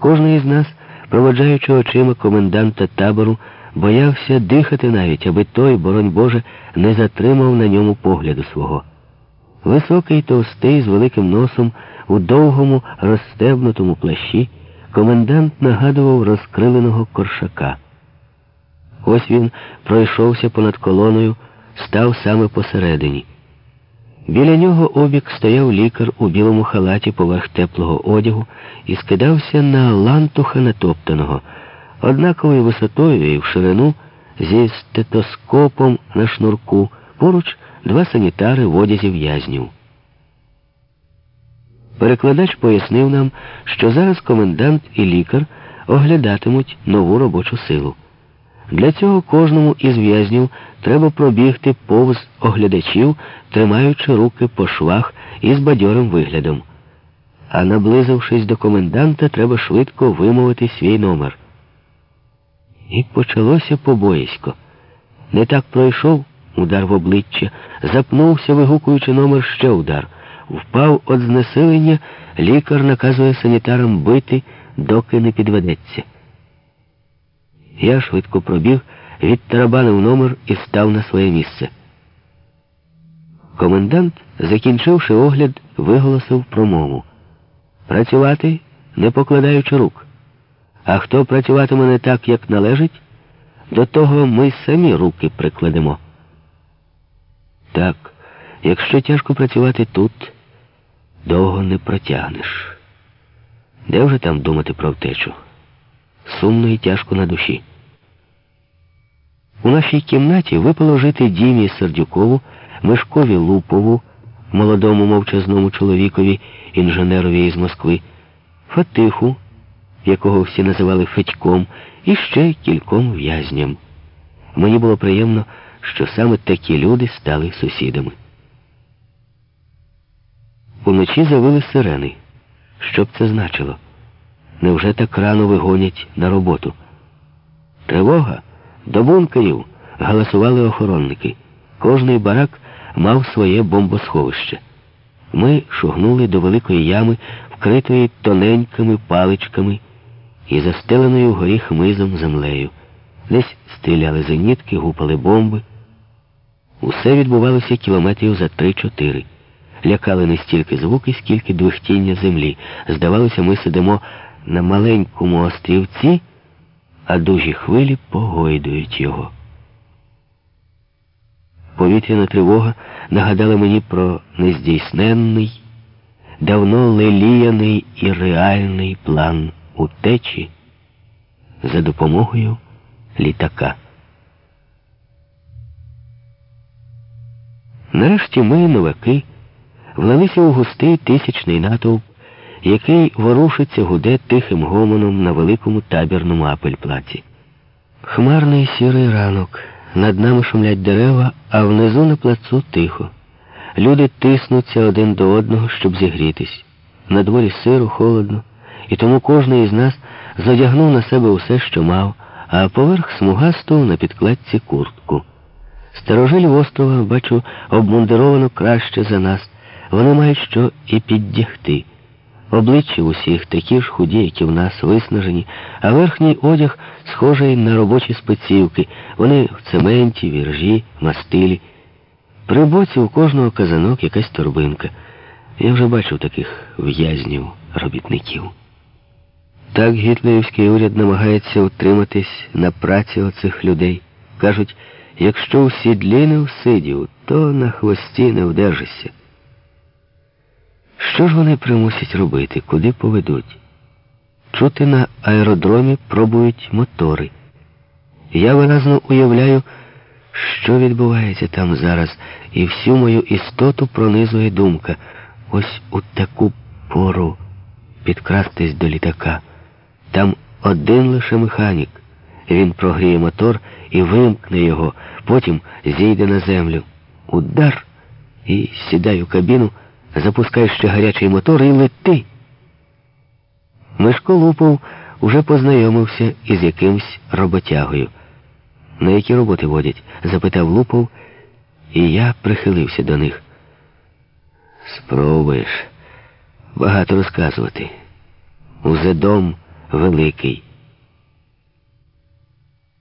Кожний із нас, проводжаючи очима коменданта табору, боявся дихати навіть, аби той, боронь Боже, не затримав на ньому погляду свого. Високий, товстий, з великим носом, у довгому розстебнутому плащі, комендант нагадував розкриленого коршака. Ось він пройшовся понад колоною, став саме посередині. Біля нього обік стояв лікар у білому халаті поверх теплого одягу і скидався на лантуха натоптаного, однаковою висотою і в ширину зі стетоскопом на шнурку, поруч два санітари в одязі в'язнів. Перекладач пояснив нам, що зараз комендант і лікар оглядатимуть нову робочу силу. Для цього кожному із в'язнів треба пробігти повз оглядачів, тримаючи руки по швах і з бадьорим виглядом. А наблизившись до коменданта, треба швидко вимовити свій номер. І почалося побоїсько. Не так пройшов удар в обличчя, запнувся, вигукуючи номер ще удар. Впав від знесилення, лікар наказує санітарам бити, доки не підведеться. Я швидко пробіг, відтарабанив номер і став на своє місце. Комендант, закінчивши огляд, виголосив промову. Працювати, не покладаючи рук. А хто працюватиме не так, як належить, до того ми самі руки прикладемо. Так, якщо тяжко працювати тут, довго не протягнеш. Де вже там думати про втечу? Сумно і тяжко на душі. У нашій кімнаті випало жити Дімі Сердюкову, Мишкові Лупову, молодому мовчазному чоловікові, інженерові із Москви, Фатиху, якого всі називали Федьком, і ще кільком в'язням. Мені було приємно, що саме такі люди стали сусідами. Уночі завили сирени. Що б це значило? Невже так рано вигонять на роботу? Тривога! До бункерів галасували охоронники. Кожний барак мав своє бомбосховище. Ми шугнули до великої ями, вкритої тоненькими паличками і застеленою вгорі хмизом землею. Десь стріляли зенітки, гупали бомби. Усе відбувалося кілометрів за три-чотири. Лякали не стільки звуки, скільки двихтіння землі. Здавалося, ми сидимо на маленькому острівці, а дужі хвилі погойдують його. Повітряна тривога нагадала мені про нездійсненний, давно леліяний і реальний план утечі за допомогою літака. Нарешті ми, новаки, влилися у густий тисячний натовп, який ворушиться гуде тихим гомоном на великому табірному апельплаці. Хмарний сірий ранок. Над нами шумлять дерева, а внизу на плацу тихо. Люди тиснуться один до одного, щоб зігрітись. На дворі сиро, холодно, і тому кожен із нас задягнув на себе усе, що мав, а поверх смугасту на підкладці куртку. Старожилів острова, бачу, обмундировано краще за нас. Вони мають що і піддягти. Обличчя усіх такі ж худі, як і в нас, виснажені, а верхній одяг схожий на робочі спецівки. Вони в цементі, віржі, мастилі. При боці у кожного казанок якась торбинка. Я вже бачив таких в'язнів, робітників. Так гітлерівський уряд намагається утриматись на праці оцих людей. Кажуть, якщо у сідлі не всидів, то на хвості не вдержишся. Що ж вони примусять робити, куди поведуть? Чути на аеродромі пробують мотори. Я виразно уявляю, що відбувається там зараз, і всю мою істоту пронизує думка. Ось у таку пору підкрастись до літака. Там один лише механік. Він прогріє мотор і вимкне його, потім зійде на землю. Удар і сідаю кабіну. Запускай ще гарячий мотор і лети. Мишко Лупов уже познайомився із якимсь роботягою. На які роботи водять? запитав Лупов, і я прихилився до них. Спробуєш багато розказувати. Узедом великий.